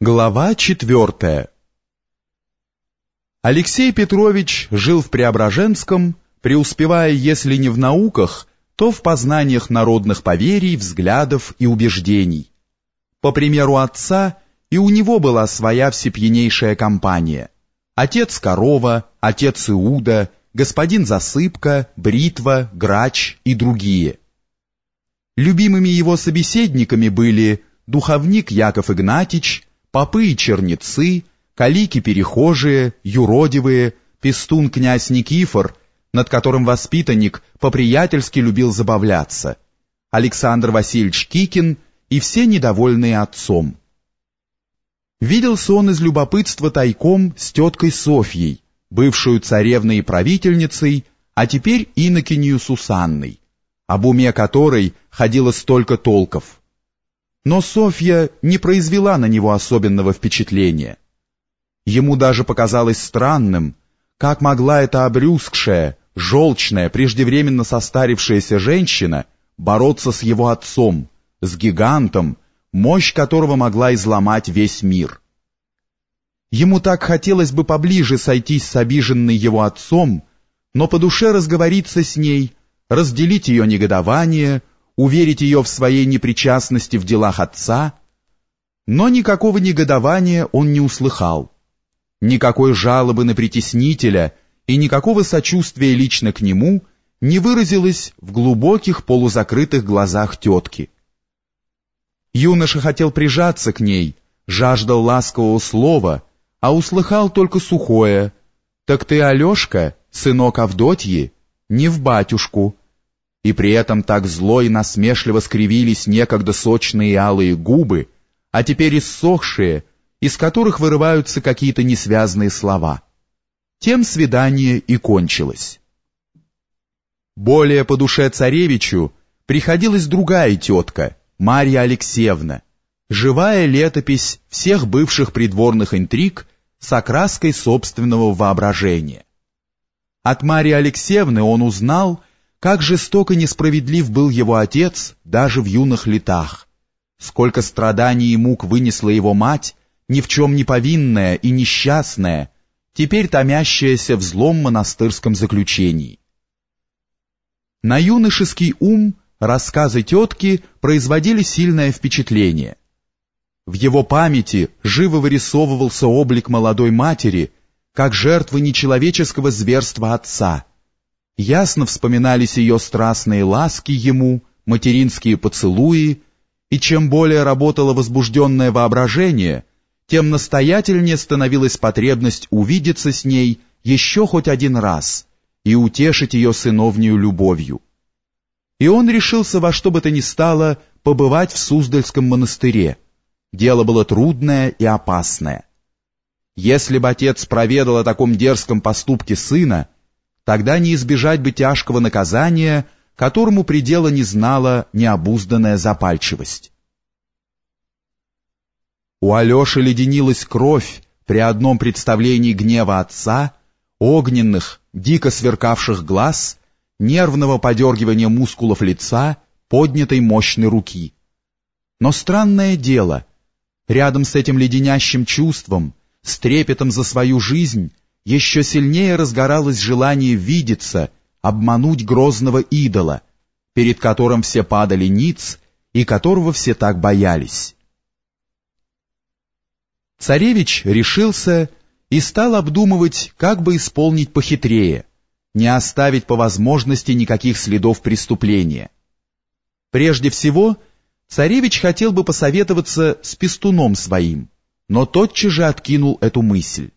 Глава четвертая Алексей Петрович жил в Преображенском, преуспевая, если не в науках, то в познаниях народных поверий, взглядов и убеждений. По примеру отца, и у него была своя всепьянейшая компания. Отец Корова, отец Иуда, господин Засыпка, Бритва, Грач и другие. Любимыми его собеседниками были духовник Яков Игнатьич, попы и черницы, калики-перехожие, юродивые, пестун-князь Никифор, над которым воспитанник по-приятельски любил забавляться, Александр Васильевич Кикин и все недовольные отцом. Виделся он из любопытства тайком с теткой Софьей, бывшую царевной и правительницей, а теперь инокинью Сусанной, об уме которой ходило столько толков. Но Софья не произвела на него особенного впечатления. Ему даже показалось странным, как могла эта обрюзгшая, желчная, преждевременно состарившаяся женщина бороться с его отцом, с гигантом, мощь которого могла изломать весь мир. Ему так хотелось бы поближе сойтись с обиженной его отцом, но по душе разговориться с ней, разделить ее негодование, уверить ее в своей непричастности в делах отца, но никакого негодования он не услыхал, никакой жалобы на притеснителя и никакого сочувствия лично к нему не выразилось в глубоких полузакрытых глазах тетки. Юноша хотел прижаться к ней, жаждал ласкового слова, а услыхал только сухое «Так ты, Алешка, сынок Авдотьи, не в батюшку» и при этом так зло и насмешливо скривились некогда сочные алые губы, а теперь иссохшие, из которых вырываются какие-то несвязные слова. Тем свидание и кончилось. Более по душе царевичу приходилась другая тетка, Марья Алексеевна, живая летопись всех бывших придворных интриг с окраской собственного воображения. От Марьи Алексеевны он узнал, как жестоко несправедлив был его отец даже в юных летах. Сколько страданий и мук вынесла его мать, ни в чем не повинная и несчастная, теперь томящаяся в злом монастырском заключении. На юношеский ум рассказы тетки производили сильное впечатление. В его памяти живо вырисовывался облик молодой матери, как жертвы нечеловеческого зверства отца — Ясно вспоминались ее страстные ласки ему, материнские поцелуи, и чем более работало возбужденное воображение, тем настоятельнее становилась потребность увидеться с ней еще хоть один раз и утешить ее сыновнюю любовью. И он решился во что бы то ни стало побывать в Суздальском монастыре. Дело было трудное и опасное. Если бы отец проведал о таком дерзком поступке сына, тогда не избежать бы тяжкого наказания, которому предела не знала необузданная запальчивость. У Алеши леденилась кровь при одном представлении гнева отца, огненных, дико сверкавших глаз, нервного подергивания мускулов лица, поднятой мощной руки. Но странное дело, рядом с этим леденящим чувством, с трепетом за свою жизнь, еще сильнее разгоралось желание видеться, обмануть грозного идола, перед которым все падали ниц и которого все так боялись. Царевич решился и стал обдумывать, как бы исполнить похитрее, не оставить по возможности никаких следов преступления. Прежде всего, царевич хотел бы посоветоваться с пестуном своим, но тотчас же откинул эту мысль.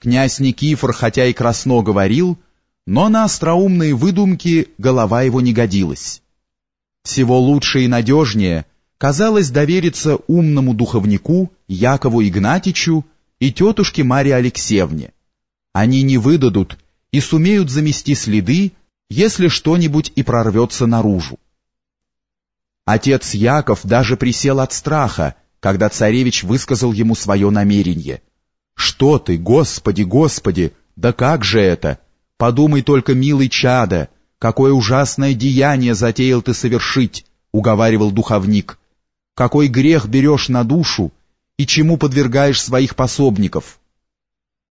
Князь Никифор, хотя и красно говорил, но на остроумные выдумки голова его не годилась. Всего лучше и надежнее казалось довериться умному духовнику Якову Игнатичу и тетушке Марье Алексеевне. Они не выдадут и сумеют замести следы, если что-нибудь и прорвется наружу. Отец Яков даже присел от страха, когда царевич высказал ему свое намерение — «Что ты, Господи, Господи, да как же это? Подумай только, милый чада, какое ужасное деяние затеял ты совершить», — уговаривал духовник. «Какой грех берешь на душу, и чему подвергаешь своих пособников?